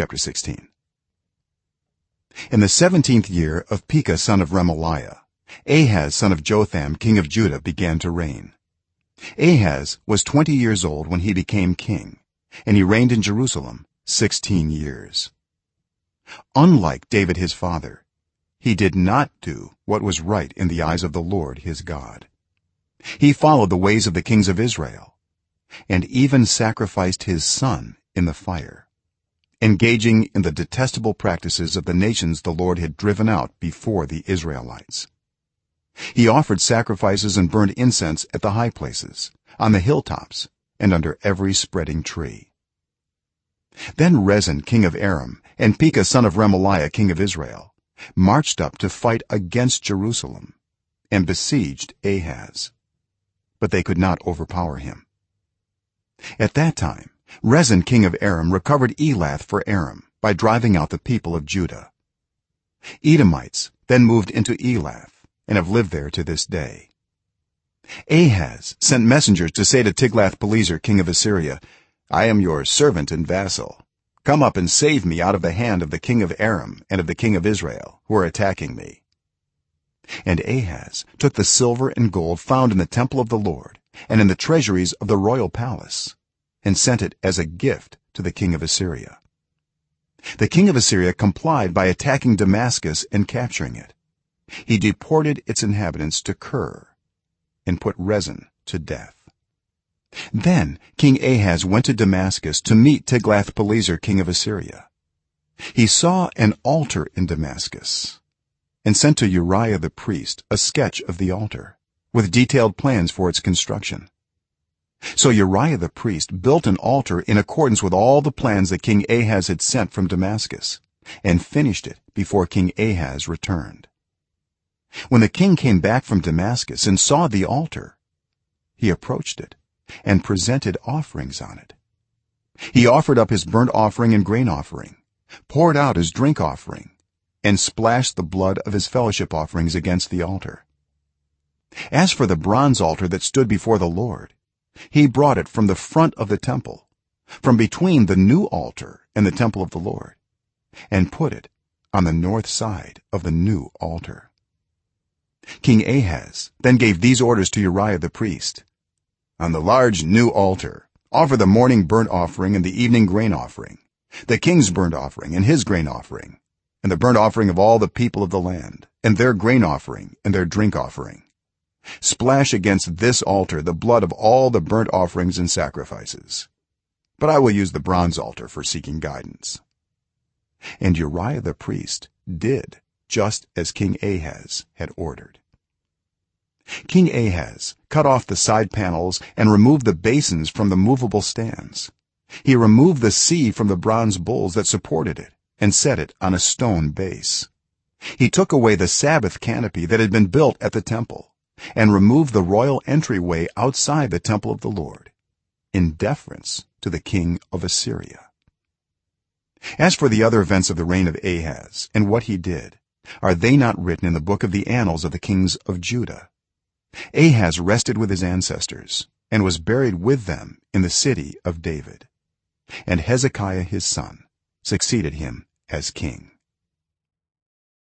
chapter 16 in the 17th year of pekah son of remaliah ahaz son of jotham king of judah began to reign. Ahaz was 20 years old when he became king and he reigned in jerusalem 16 years. Unlike david his father he did not do what was right in the eyes of the lord his god. He followed the ways of the kings of israel and even sacrificed his son in the fire engaging in the detestable practices of the nations the lord had driven out before the israelites. He offered sacrifices and burned incense at the high places on the hilltops and under every spreading tree. Then rezin king of aram and pekah son of remaliah king of israel marched up to fight against jerusalem and besieged ahaz. But they could not overpower him. At that time rezin king of aram recovered elath for aram by driving out the people of judah. Edomites then moved into elath and have lived there to this day. Ahaz sent messengers to say to tiglath-pileser king of assyria i am your servant and vassal. Come up and save me out of the hand of the king of aram and of the king of israel who are attacking me. And ahaz took the silver and gold found in the temple of the lord and in the treasuries of the royal palace and sent it as a gift to the king of assyria. The king of assyria complied by attacking damascus and capturing it. He deported its inhabitants to kir and put rezin to death. Then king ahaz went to damascus to meet tiglath-pileser king of assyria. He saw an altar in damascus and sent to uriah the priest a sketch of the altar with detailed plans for its construction so uriah the priest built an altar in accordance with all the plans that king ahaz had sent from damascus and finished it before king ahaz returned. When the king came back from damascus and saw the altar he approached it and presented offerings on it. He offered up his burnt offering and grain offering poured out his drink offering and splashed the blood of his fellowship offerings against the altar. As for the bronze altar that stood before the lord he brought it from the front of the temple from between the new altar and the temple of the lord and put it on the north side of the new altar. King ahaz then gave these orders to uriah the priest. On the large new altar offer the morning burnt offering and the evening grain offering the king's burnt offering and his grain offering and the burnt offering of all the people of the land and their grain offering and their drink offering splash against this altar the blood of all the burnt offerings and sacrifices. But i will use the bronze altar for seeking guidance. And uriah the priest did just as king ahaz had ordered. King ahaz cut off the side panels and removed the basins from the movable stands. He removed the sea from the bronze bowls that supported it and set it on a stone base. He took away the sabbath canopy that had been built at the temple and remove the royal entryway outside the temple of the lord in deference to the king of assyria. As for the other events of the reign of ahaz and what he did are they not written in the book of the annals of the kings of judah? Ahaz rested with his ancestors and was buried with them in the city of david and hezekiah his son succeeded him as king